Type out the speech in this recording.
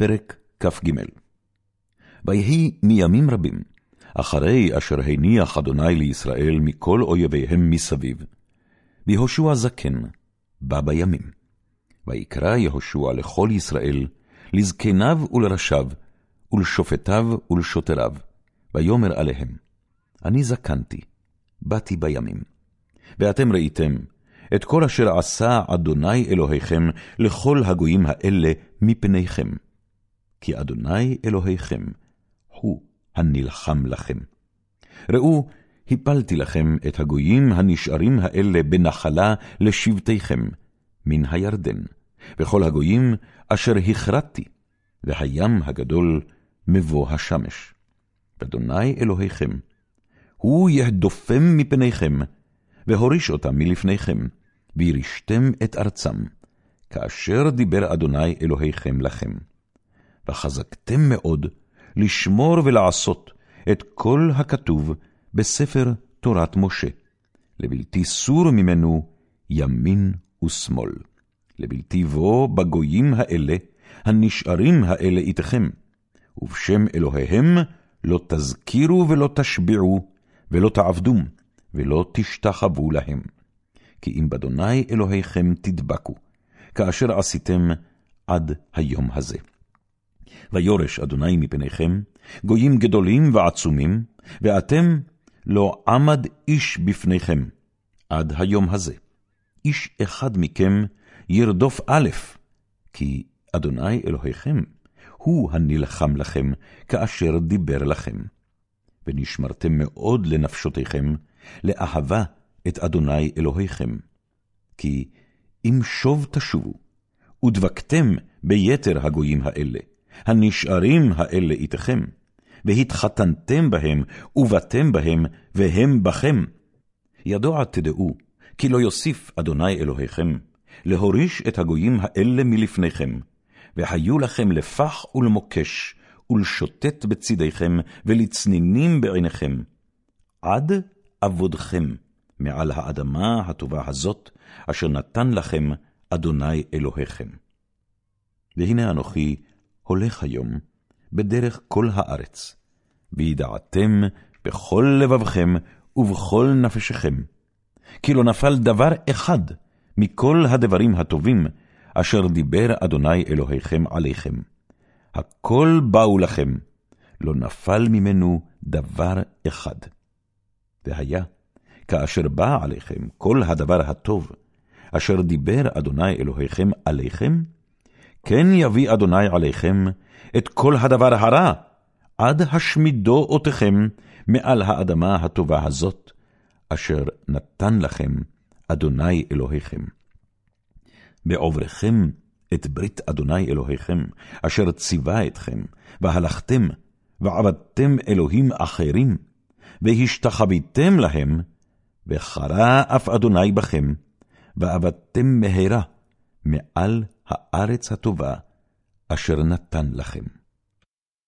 פרק כ"ג ויהי מימים רבים, אחרי אשר הניח אדוני לישראל מכל אויביהם מסביב, ויהושע זקן בא בימים. ויקרא יהושע לכל ישראל, לזקניו ולראשיו, ולשופטיו ולשוטריו, ויאמר עליהם, אני זקנתי, באתי בימים. ואתם ראיתם את כל אשר עשה אדוני אלוהיכם לכל הגויים האלה מפניכם. כי אדוני אלוהיכם הוא הנלחם לכם. ראו, הפלתי לכם את הגויים הנשארים האלה בנחלה לשבטיכם, מן הירדן, וכל הגויים אשר הכרתתי, והים הגדול מבוא השמש. אדוני אלוהיכם, הוא יהדופם מפניכם, והוריש אותם מלפניכם, וירישתם את ארצם, כאשר דיבר אדוני אלוהיכם לכם. וחזקתם מאוד לשמור ולעשות את כל הכתוב בספר תורת משה, לבלתי סור ממנו ימין ושמאל, לבלתי בוא בגויים האלה, הנשארים האלה איתכם, ובשם אלוהיהם לא תזכירו ולא תשביעו, ולא תעבדום, ולא תשתחוו להם. כי אם באדוני אלוהיכם תדבקו, כאשר עשיתם עד היום הזה. ויורש אדוני מפניכם, גויים גדולים ועצומים, ואתם לא עמד איש בפניכם, עד היום הזה. איש אחד מכם ירדוף א', כי אדוני אלוהיכם, הוא הנלחם לכם, כאשר דיבר לכם. ונשמרתם מאוד לנפשותיכם, לאהבה את אדוני אלוהיכם. כי אם שוב תשובו, ודבקתם ביתר הגויים האלה, הנשארים האלה איתכם, והתחתנתם בהם, ובאתם בהם, והם בכם. ידוע תדעו, כי לא יוסיף אדוני אלוהיכם, להוריש את הגויים האלה מלפניכם, והיו לכם לפח ולמוקש, ולשוטט בצדיכם, ולצנינים בעיניכם, עד עבודכם מעל האדמה הטובה הזאת, אשר נתן לכם אדוני אלוהיכם. והנה אנוכי הולך היום בדרך כל הארץ, וידעתם בכל לבבכם ובכל נפשכם, כי לא נפל דבר אחד מכל הדברים הטובים אשר דיבר אדוני אלוהיכם עליכם. הכל באו לכם, לא נפל ממנו דבר אחד. והיה, כאשר בא עליכם כל הדבר הטוב, אשר דיבר אדוני אלוהיכם עליכם, כן יביא אדוני עליכם את כל הדבר הרע, עד השמידו אותכם מעל האדמה הטובה הזאת, אשר נתן לכם אדוני אלוהיכם. בעוברכם את ברית אדוני אלוהיכם, אשר ציווה אתכם, והלכתם, ועבדתם אלוהים אחרים, והשתחוויתם להם, וחרה אף אדוני בכם, ועבדתם מהרה מעל הארץ הטובה, אשר נתן לכם.